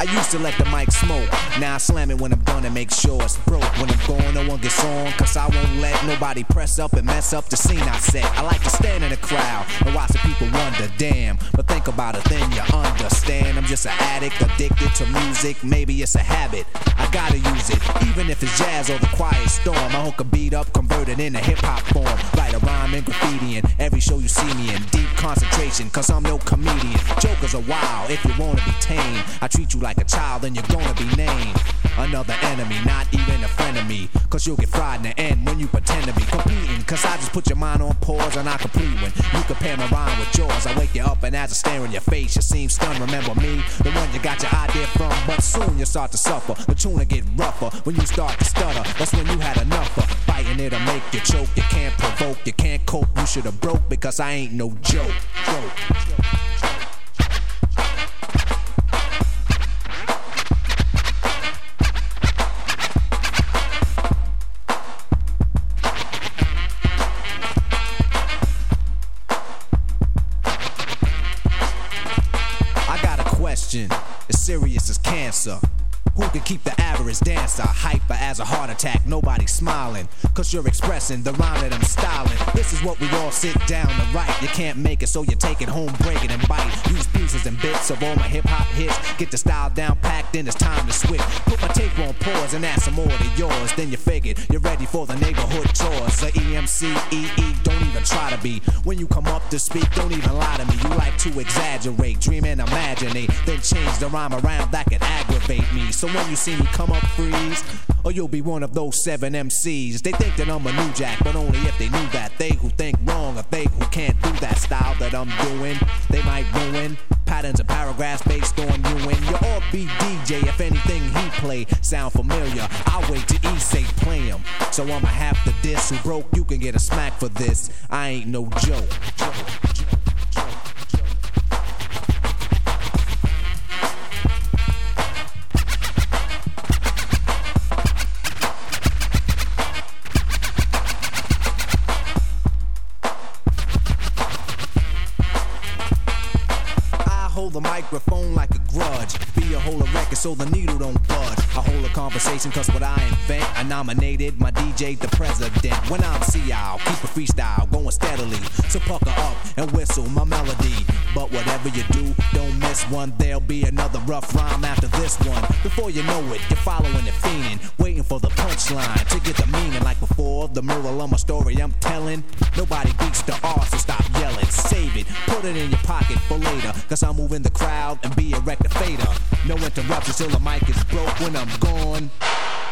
I used to let the mic smoke. Now I slam it when I'm done and make sure it's broke. When I'm gone, no one gets on. Cause I won't let nobody press up and mess up the scene I set. I like to stand in the crowd and watch the people wonder, damn. But about it, then you understand. I'm just an addict, addicted to music. Maybe it's a habit. I gotta use it, even if it's jazz or the quiet storm. I hook a beat up, convert it into hip hop form. Write a rhyme and graffiti in every show you see me in. Deep concentration, cause I'm no comedian. Jokers are wild if you wanna be tame. I treat you like a child, then you're gonna be named. Another enemy, not even a friend of me. Cause you'll get fried in the end when you pretend to be. Cause I just put your mind on pause and I complete when you compare my rhyme with yours. I wake you up and as I stare in your face, you seem stunned. Remember me, the one you got your idea from. But soon you start to suffer. The will get rougher when you start to stutter. That's when you had enough of fighting it'll make you choke. You can't provoke, you can't cope. You should have broke because I ain't no joke. joke. Question, as serious as cancer. Who can keep the average dancer hyper as a heart attack? Nobody smiling, cause you're expressing the rhyme that I'm styling. This is what we all sit down to write. You can't make it, so you take it home, break it and bite. Use pieces and bits of all my hip hop hits. Get the style down packed, then it's time to switch. Put my tape on pause and add some more to yours. Then you figured you're ready for the neighborhood chores. The EMC, EE, don't even try to be. When you come up to speak, don't even lie to me. To exaggerate, dream and imaginate. Then change the rhyme around that could aggravate me. So when you see me come up, freeze. Or you'll be one of those seven MCs. They think that I'm a new jack, but only if they knew that. They who think wrong, or they who can't do that style that I'm doing, they might ruin patterns and paragraphs based on you and your all be DJ. If anything he play sound familiar, I'll wait to he say play him. So I'ma have diss who broke. You can get a smack for this. I ain't no joke. Hold the microphone like a grudge. Be a hold a record so the needle don't budge. I hold a conversation cause what I invent, I nominated my DJ the president. When I'm see I'll keep a freestyle going steadily. So pucker up and whistle my melody. But whatever you do, don't miss one. There'll be another rough rhyme after this one. Before you know it, you're following it fiending, waiting for the punchline to get the meaning. Like before, the moral of my story I'm telling. Nobody beats the R, so stop. Save it, put it in your pocket for later. Cause I'm moving the crowd and be a rectificator. No interruptions till the mic is broke. When I'm gone,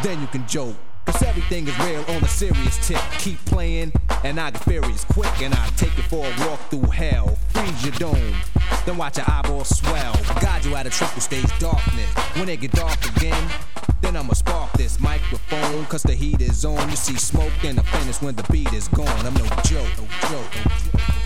then you can joke. Cause everything is real on a serious tip. Keep playing, and I get furious quick, and I take you for a walk through hell. Freeze your dome, then watch your eyeballs swell. Guide you out of triple stage darkness. When it get dark again, then I'ma spark this microphone, cause the heat is on. You see smoke, then the finish when the beat is gone. I'm no joke, no joke, no joke.